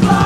Bye.